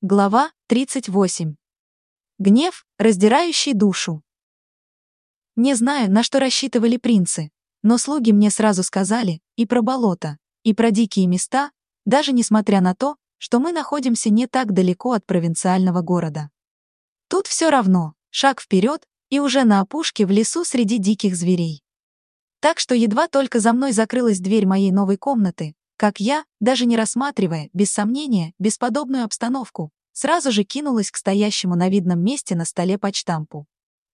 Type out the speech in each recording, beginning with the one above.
Глава 38. Гнев, раздирающий душу. Не знаю, на что рассчитывали принцы, но слуги мне сразу сказали и про болото, и про дикие места, даже несмотря на то, что мы находимся не так далеко от провинциального города. Тут все равно, шаг вперед, и уже на опушке в лесу среди диких зверей. Так что едва только за мной закрылась дверь моей новой комнаты, как я, даже не рассматривая, без сомнения, бесподобную обстановку, сразу же кинулась к стоящему на видном месте на столе почтампу.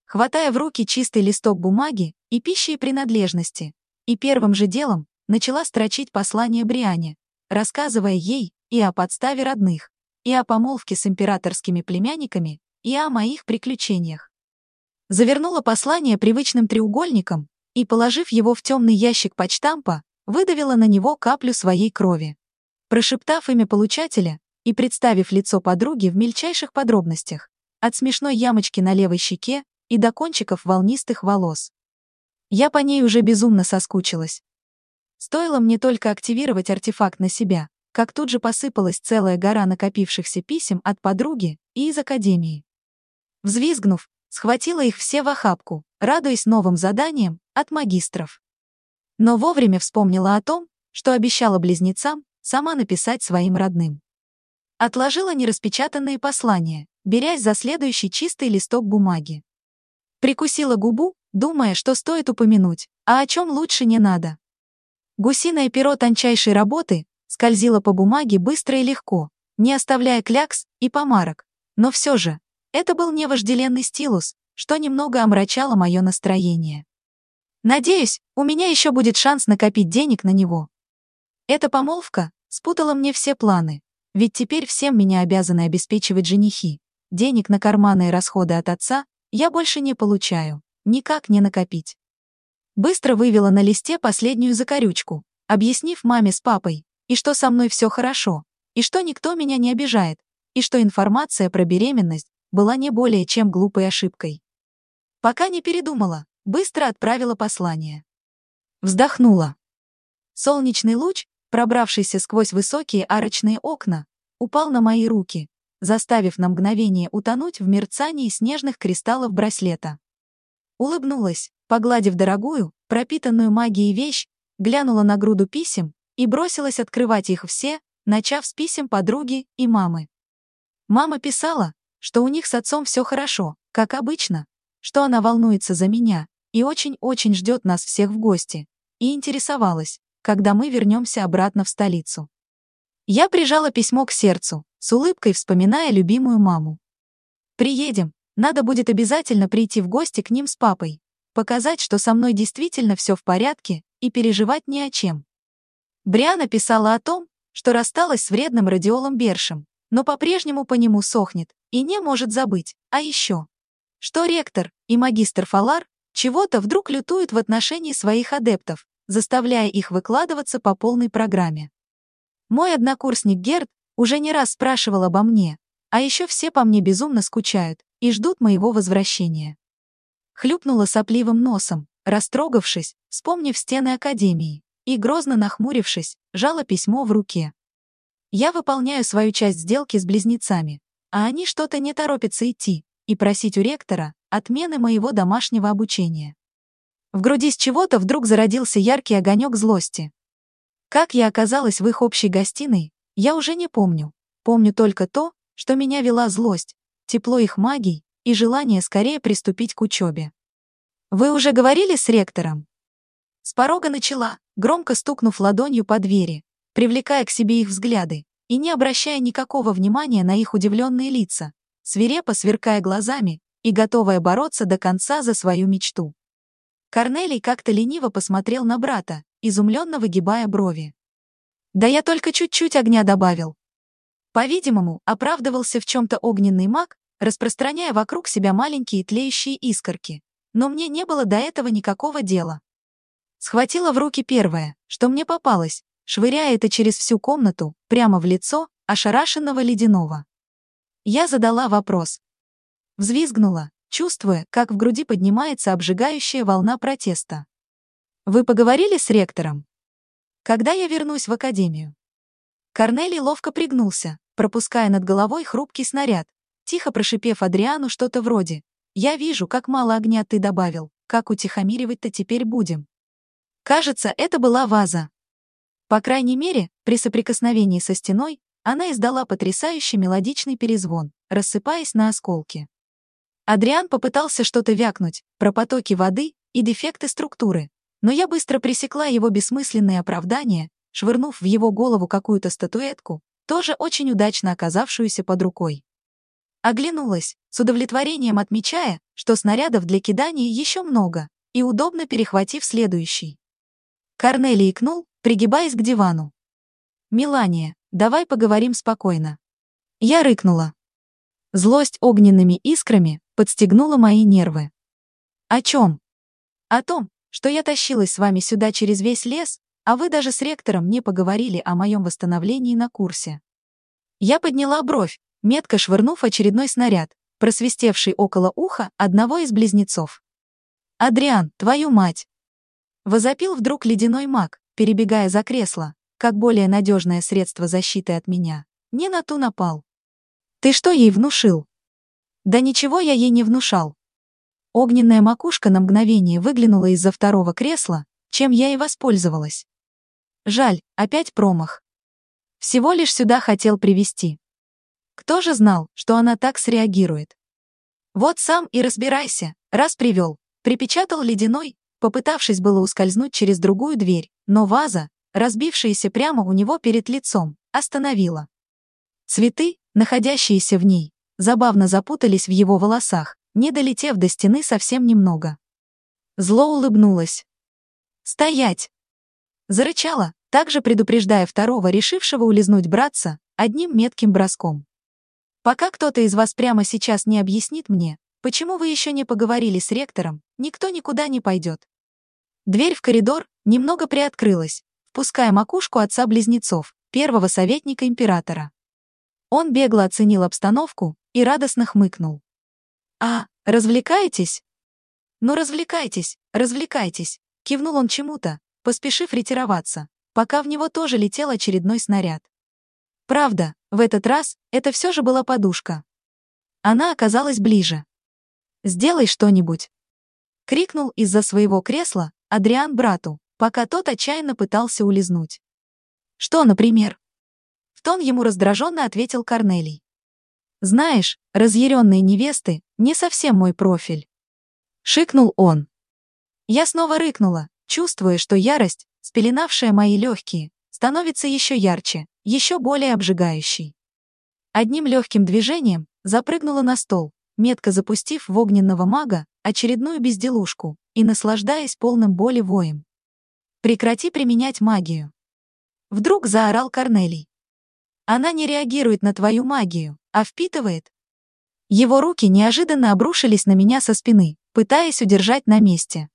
Хватая в руки чистый листок бумаги и пищи и принадлежности, и первым же делом начала строчить послание Бриане, рассказывая ей и о подставе родных, и о помолвке с императорскими племянниками, и о моих приключениях. Завернула послание привычным треугольником и, положив его в темный ящик почтампа, выдавила на него каплю своей крови. Прошептав имя получателя и представив лицо подруги в мельчайших подробностях, от смешной ямочки на левой щеке и до кончиков волнистых волос. Я по ней уже безумно соскучилась. Стоило мне только активировать артефакт на себя, как тут же посыпалась целая гора накопившихся писем от подруги и из академии. Взвизгнув, схватила их все в охапку, радуясь новым заданиям от магистров. Но вовремя вспомнила о том, что обещала близнецам сама написать своим родным. Отложила нераспечатанные послания, берясь за следующий чистый листок бумаги. Прикусила губу, думая, что стоит упомянуть, а о чем лучше не надо. Гусиное перо тончайшей работы скользило по бумаге быстро и легко, не оставляя клякс и помарок. Но все же, это был не вожделенный стилус, что немного омрачало мое настроение. Надеюсь, у меня еще будет шанс накопить денег на него. Эта помолвка спутала мне все планы, ведь теперь всем меня обязаны обеспечивать женихи. Денег на карманы и расходы от отца я больше не получаю, никак не накопить. Быстро вывела на листе последнюю закорючку, объяснив маме с папой, и что со мной все хорошо, и что никто меня не обижает, и что информация про беременность была не более чем глупой ошибкой. Пока не передумала, быстро отправила послание. Вздохнула. Солнечный луч, пробравшийся сквозь высокие арочные окна, упал на мои руки, заставив на мгновение утонуть в мерцании снежных кристаллов браслета. Улыбнулась, погладив дорогую, пропитанную магией вещь, глянула на груду писем и бросилась открывать их все, начав с писем подруги и мамы. Мама писала, что у них с отцом все хорошо, как обычно, что она волнуется за меня, и очень-очень ждет нас всех в гости, и интересовалась, когда мы вернемся обратно в столицу. Я прижала письмо к сердцу, с улыбкой вспоминая любимую маму. «Приедем, надо будет обязательно прийти в гости к ним с папой, показать, что со мной действительно все в порядке, и переживать ни о чем». Бриана писала о том, что рассталась с вредным радиолом Бершем, но по-прежнему по нему сохнет и не может забыть, а еще, что ректор и магистр Фалар чего-то вдруг лютуют в отношении своих адептов, заставляя их выкладываться по полной программе. Мой однокурсник Герд уже не раз спрашивал обо мне, а еще все по мне безумно скучают и ждут моего возвращения. Хлюпнула сопливым носом, растрогавшись, вспомнив стены Академии, и, грозно нахмурившись, жала письмо в руке. Я выполняю свою часть сделки с близнецами, а они что-то не торопятся идти и просить у ректора отмены моего домашнего обучения. В груди с чего-то вдруг зародился яркий огонек злости. Как я оказалась в их общей гостиной, я уже не помню. Помню только то, что меня вела злость, тепло их магий и желание скорее приступить к учебе. «Вы уже говорили с ректором?» С порога начала, громко стукнув ладонью по двери, привлекая к себе их взгляды и не обращая никакого внимания на их удивленные лица, свирепо сверкая глазами и готовая бороться до конца за свою мечту. Корнелий как-то лениво посмотрел на брата, изумленно выгибая брови. «Да я только чуть-чуть огня добавил». По-видимому, оправдывался в чем-то огненный маг, распространяя вокруг себя маленькие тлеющие искорки. Но мне не было до этого никакого дела. Схватила в руки первое, что мне попалось, швыряя это через всю комнату, прямо в лицо, ошарашенного ледяного. Я задала вопрос, Взвизгнула, чувствуя, как в груди поднимается обжигающая волна протеста. «Вы поговорили с ректором?» «Когда я вернусь в академию?» Корнелий ловко пригнулся, пропуская над головой хрупкий снаряд, тихо прошипев Адриану что-то вроде «Я вижу, как мало огня ты добавил, как утихомиривать-то теперь будем». Кажется, это была ваза. По крайней мере, при соприкосновении со стеной она издала потрясающий мелодичный перезвон, рассыпаясь на осколки. Адриан попытался что-то вякнуть про потоки воды и дефекты структуры, но я быстро пресекла его бессмысленные оправдания, швырнув в его голову какую-то статуэтку, тоже очень удачно оказавшуюся под рукой. Оглянулась, с удовлетворением отмечая, что снарядов для кидания еще много, и удобно перехватив следующий. Корнелий икнул, пригибаясь к дивану. «Мелания, давай поговорим спокойно». Я рыкнула. Злость огненными искрами подстегнула мои нервы. О чем? О том, что я тащилась с вами сюда через весь лес, а вы даже с ректором не поговорили о моем восстановлении на курсе. Я подняла бровь, метко швырнув очередной снаряд, просвистевший около уха одного из близнецов. «Адриан, твою мать!» Возопил вдруг ледяной маг, перебегая за кресло, как более надежное средство защиты от меня. Не на ту напал. «Ты что ей внушил?» «Да ничего я ей не внушал. Огненная макушка на мгновение выглянула из-за второго кресла, чем я и воспользовалась. Жаль, опять промах. Всего лишь сюда хотел привести. Кто же знал, что она так среагирует? Вот сам и разбирайся, раз привел, припечатал ледяной, попытавшись было ускользнуть через другую дверь, но ваза, разбившаяся прямо у него перед лицом, остановила. Цветы, находящиеся в ней, забавно запутались в его волосах, не долетев до стены совсем немного. Зло улыбнулась. «Стоять!» Зарычала, также предупреждая второго, решившего улизнуть братца, одним метким броском. «Пока кто-то из вас прямо сейчас не объяснит мне, почему вы еще не поговорили с ректором, никто никуда не пойдет». Дверь в коридор немного приоткрылась, впуская макушку отца-близнецов, первого советника императора. Он бегло оценил обстановку и радостно хмыкнул. «А, развлекаетесь?» «Ну развлекайтесь, развлекайтесь», — кивнул он чему-то, поспешив ретироваться, пока в него тоже летел очередной снаряд. Правда, в этот раз это все же была подушка. Она оказалась ближе. «Сделай что-нибудь!» — крикнул из-за своего кресла Адриан брату, пока тот отчаянно пытался улизнуть. «Что, например?» В тон ему раздраженно ответил Корнелий. Знаешь, разъяренные невесты — не совсем мой профиль. Шикнул он. Я снова рыкнула, чувствуя, что ярость, спеленавшая мои легкие, становится еще ярче, еще более обжигающей. Одним легким движением запрыгнула на стол, метко запустив в огненного мага очередную безделушку и наслаждаясь полным боли воем. «Прекрати применять магию!» Вдруг заорал Корнелий. «Она не реагирует на твою магию, а впитывает. Его руки неожиданно обрушились на меня со спины, пытаясь удержать на месте.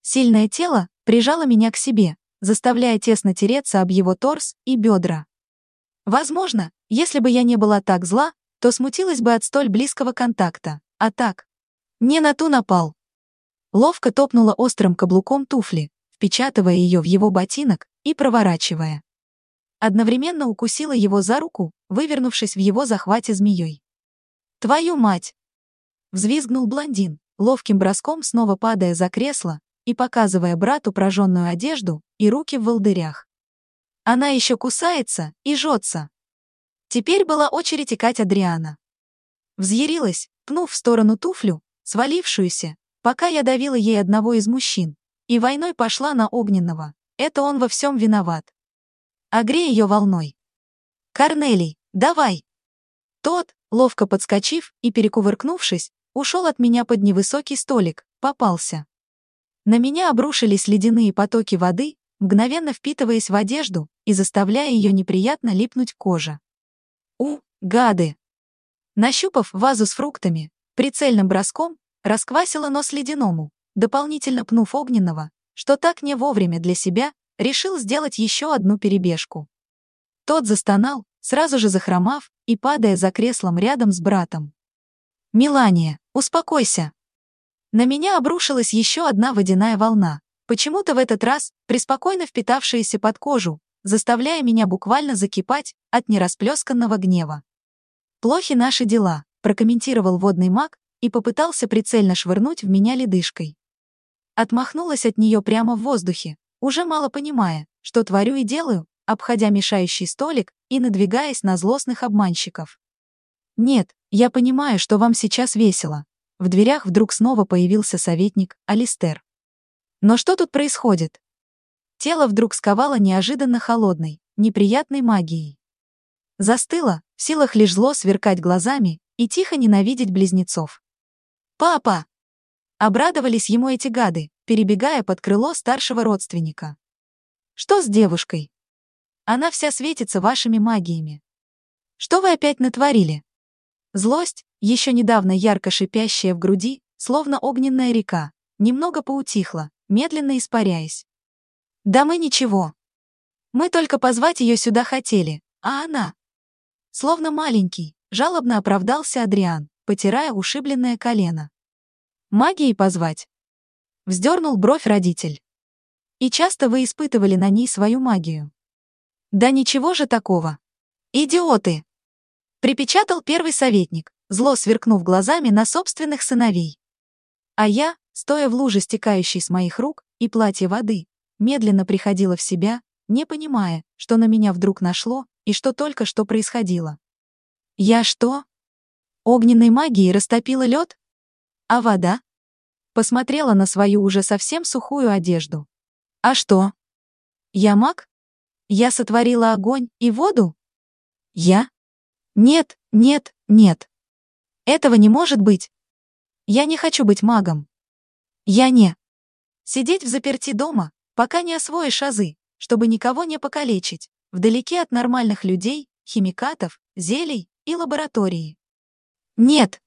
Сильное тело прижало меня к себе, заставляя тесно тереться об его торс и бедра. Возможно, если бы я не была так зла, то смутилась бы от столь близкого контакта, а так. Не на ту напал. Ловко топнула острым каблуком туфли, впечатывая ее в его ботинок и проворачивая. Одновременно укусила его за руку, вывернувшись в его захвате змеей. «Твою мать!» Взвизгнул блондин, ловким броском снова падая за кресло и показывая брату прожженную одежду и руки в волдырях. Она еще кусается и жжется. Теперь была очередь икать Адриана. Взъярилась, пнув в сторону туфлю, свалившуюся, пока я давила ей одного из мужчин, и войной пошла на огненного. Это он во всем виноват. Огрей ее волной. «Корнелий, давай!» Тот, ловко подскочив и перекувыркнувшись, ушел от меня под невысокий столик, попался. На меня обрушились ледяные потоки воды, мгновенно впитываясь в одежду и заставляя ее неприятно липнуть к коже. У, гады! Нащупав вазу с фруктами, прицельным броском расквасила нос ледяному, дополнительно пнув огненного, что так не вовремя для себя решил сделать еще одну перебежку. Тот застонал, сразу же захромав и падая за креслом рядом с братом. «Мелания, успокойся!» На меня обрушилась еще одна водяная волна, почему-то в этот раз преспокойно впитавшаяся под кожу, заставляя меня буквально закипать от нерасплесканного гнева. «Плохи наши дела», — прокомментировал водный маг и попытался прицельно швырнуть в меня ледышкой. Отмахнулась от нее прямо в воздухе, уже мало понимая, что творю и делаю, обходя мешающий столик и надвигаясь на злостных обманщиков. «Нет, я понимаю, что вам сейчас весело». В дверях вдруг снова появился советник Алистер. «Но что тут происходит?» Тело вдруг сковало неожиданно холодной, неприятной магией. Застыло, в силах лишь зло сверкать глазами и тихо ненавидеть близнецов. «Папа!» Обрадовались ему эти гады, перебегая под крыло старшего родственника. «Что с девушкой?» Она вся светится вашими магиями. Что вы опять натворили? Злость, еще недавно ярко шипящая в груди, словно огненная река, немного поутихла, медленно испаряясь. Да мы ничего. Мы только позвать ее сюда хотели, а она... Словно маленький, жалобно оправдался Адриан, потирая ушибленное колено. Магией позвать? Вздернул бровь родитель. И часто вы испытывали на ней свою магию. Да ничего же такого. Идиоты! Припечатал первый советник, зло сверкнув глазами на собственных сыновей. А я, стоя в луже стекающей с моих рук и платье воды, медленно приходила в себя, не понимая, что на меня вдруг нашло и что только что происходило. Я что? Огненной магией растопила лед? А вода? Посмотрела на свою уже совсем сухую одежду. А что? Я маг? Я сотворила огонь и воду? Я? Нет, нет, нет. Этого не может быть. Я не хочу быть магом. Я не. Сидеть в заперти дома, пока не освоишь азы, чтобы никого не покалечить, вдалеке от нормальных людей, химикатов, зелий и лаборатории. Нет.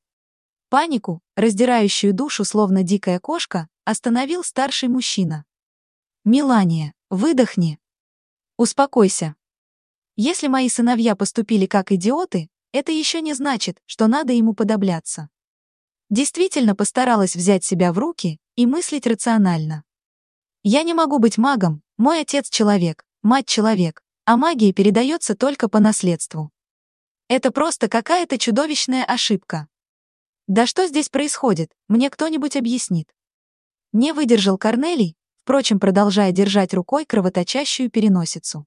Панику, раздирающую душу словно дикая кошка, остановил старший мужчина. «Мелания, выдохни. Успокойся. Если мои сыновья поступили как идиоты, это еще не значит, что надо ему подобляться. Действительно постаралась взять себя в руки и мыслить рационально. Я не могу быть магом, мой отец человек, мать человек, а магия передается только по наследству. Это просто какая-то чудовищная ошибка. Да что здесь происходит, мне кто-нибудь объяснит. Не выдержал Корнелий, впрочем, продолжая держать рукой кровоточащую переносицу.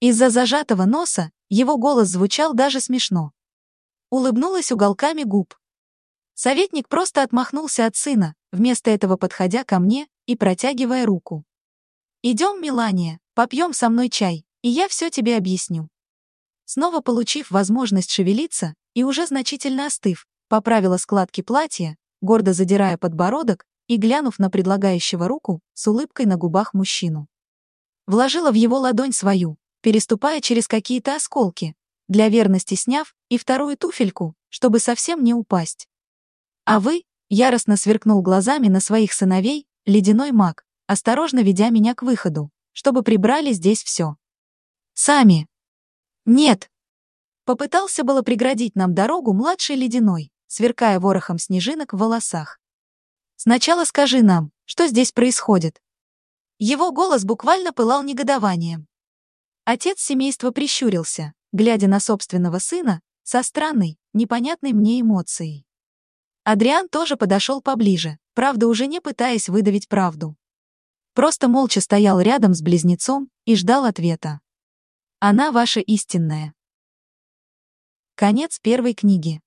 Из-за зажатого носа его голос звучал даже смешно. Улыбнулась уголками губ. Советник просто отмахнулся от сына, вместо этого подходя ко мне и протягивая руку. «Идем, Милания, попьем со мной чай, и я все тебе объясню». Снова получив возможность шевелиться и уже значительно остыв, поправила складки платья, гордо задирая подбородок и глянув на предлагающего руку с улыбкой на губах мужчину. Вложила в его ладонь свою, переступая через какие-то осколки, для верности сняв и вторую туфельку, чтобы совсем не упасть. А вы, яростно сверкнул глазами на своих сыновей, ледяной маг, осторожно ведя меня к выходу, чтобы прибрали здесь все. Сами. Нет. Попытался было преградить нам дорогу младший ледяной, сверкая ворохом снежинок в волосах. «Сначала скажи нам, что здесь происходит?» Его голос буквально пылал негодованием. Отец семейства прищурился, глядя на собственного сына, со странной, непонятной мне эмоцией. Адриан тоже подошел поближе, правда уже не пытаясь выдавить правду. Просто молча стоял рядом с близнецом и ждал ответа. Она ваша истинная. Конец первой книги.